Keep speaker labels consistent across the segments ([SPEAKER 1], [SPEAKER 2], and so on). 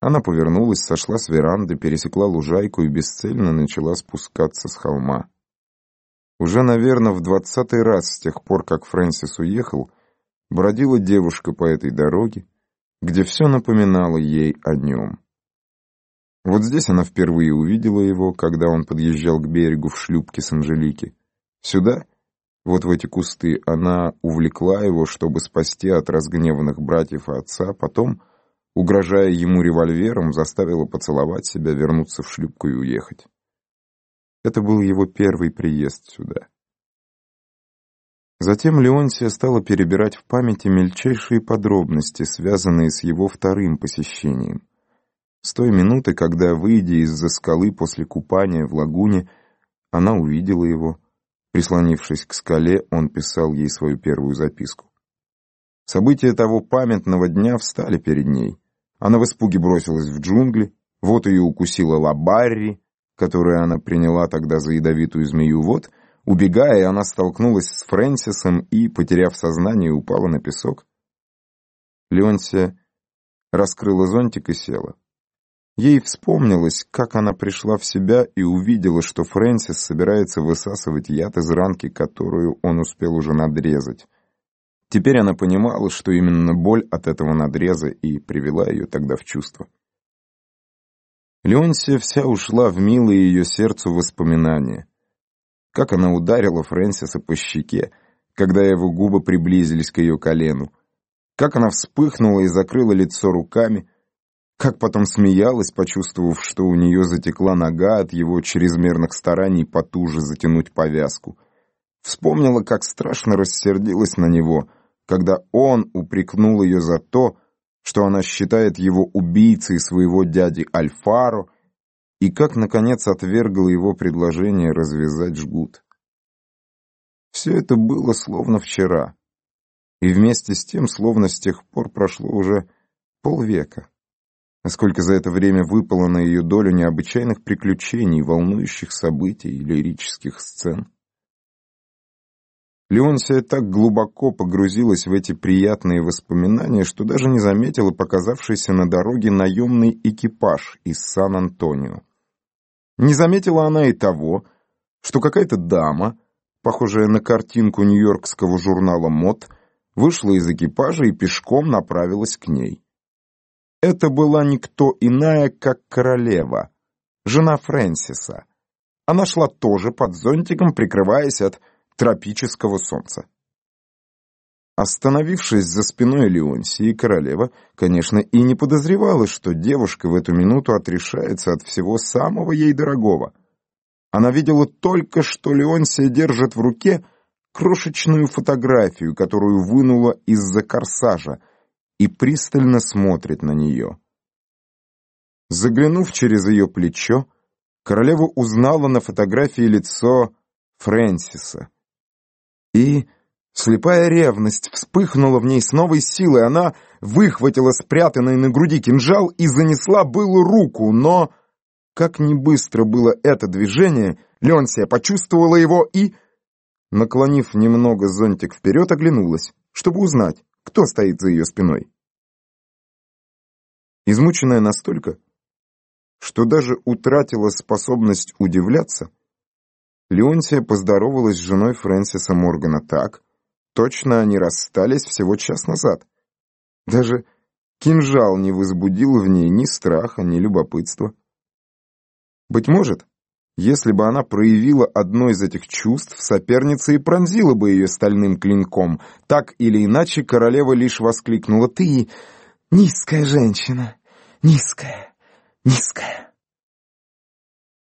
[SPEAKER 1] Она повернулась, сошла с веранды, пересекла лужайку и бесцельно начала спускаться с холма. Уже, наверное, в двадцатый раз с тех пор, как Фрэнсис уехал, бродила девушка по этой дороге, где все напоминало ей о нем. Вот здесь она впервые увидела его, когда он подъезжал к берегу в шлюпке с Анжелики. Сюда, вот в эти кусты, она увлекла его, чтобы спасти от разгневанных братьев и отца, потом, угрожая ему револьвером, заставила поцеловать себя, вернуться в шлюпку и уехать. Это был его первый приезд сюда. Затем Леонсия стала перебирать в памяти мельчайшие подробности, связанные с его вторым посещением. С той минуты, когда, выйдя из-за скалы после купания в лагуне, она увидела его. Прислонившись к скале, он писал ей свою первую записку. События того памятного дня встали перед ней. Она в испуге бросилась в джунгли, вот ее укусила Лабарри, которую она приняла тогда за ядовитую змею. Вот, убегая, она столкнулась с Фрэнсисом и, потеряв сознание, упала на песок. Леонсия раскрыла зонтик и села. Ей вспомнилось, как она пришла в себя и увидела, что Фрэнсис собирается высасывать яд из ранки, которую он успел уже надрезать. Теперь она понимала, что именно боль от этого надреза и привела ее тогда в чувство. Леонсия вся ушла в милые ее сердцу воспоминания. Как она ударила Фрэнсиса по щеке, когда его губы приблизились к ее колену. Как она вспыхнула и закрыла лицо руками. Как потом смеялась, почувствовав, что у нее затекла нога от его чрезмерных стараний потуже затянуть повязку. Вспомнила, как страшно рассердилась на него, когда он упрекнул ее за то, что она считает его убийцей своего дяди Альфаро, и как, наконец, отвергла его предложение развязать жгут. Все это было словно вчера, и вместе с тем, словно с тех пор прошло уже полвека. Насколько за это время выпало на ее долю необычайных приключений, волнующих событий и лирических сцен. Леонсия так глубоко погрузилась в эти приятные воспоминания, что даже не заметила показавшийся на дороге наемный экипаж из Сан-Антонио. Не заметила она и того, что какая-то дама, похожая на картинку нью-йоркского журнала «Мод», вышла из экипажа и пешком направилась к ней. Это была никто иная, как королева, жена Фрэнсиса. Она шла тоже под зонтиком, прикрываясь от тропического солнца. Остановившись за спиной Леонсии, королева, конечно, и не подозревала, что девушка в эту минуту отрешается от всего самого ей дорогого. Она видела только, что Леонсия держит в руке крошечную фотографию, которую вынула из-за корсажа, и пристально смотрит на нее. Заглянув через ее плечо, королева узнала на фотографии лицо Фрэнсиса. И слепая ревность вспыхнула в ней с новой силой. Она выхватила спрятанный на груди кинжал и занесла было руку, но... Как не быстро было это движение, Ленсия почувствовала его и, наклонив немного зонтик вперед, оглянулась, чтобы узнать, кто стоит за ее спиной. Измученная настолько, что даже утратила способность удивляться, Леонтия поздоровалась с женой Фрэнсиса Моргана так, точно они расстались всего час назад. Даже кинжал не возбудил в ней ни страха, ни любопытства. Быть может, если бы она проявила одно из этих чувств, соперница и пронзила бы ее стальным клинком. Так или иначе, королева лишь воскликнула «Ты низкая женщина, низкая, низкая».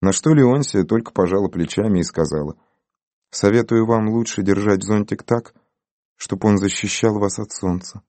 [SPEAKER 1] На что Леонсия только пожала плечами и сказала, «Советую вам лучше держать зонтик так, чтобы он защищал вас от солнца».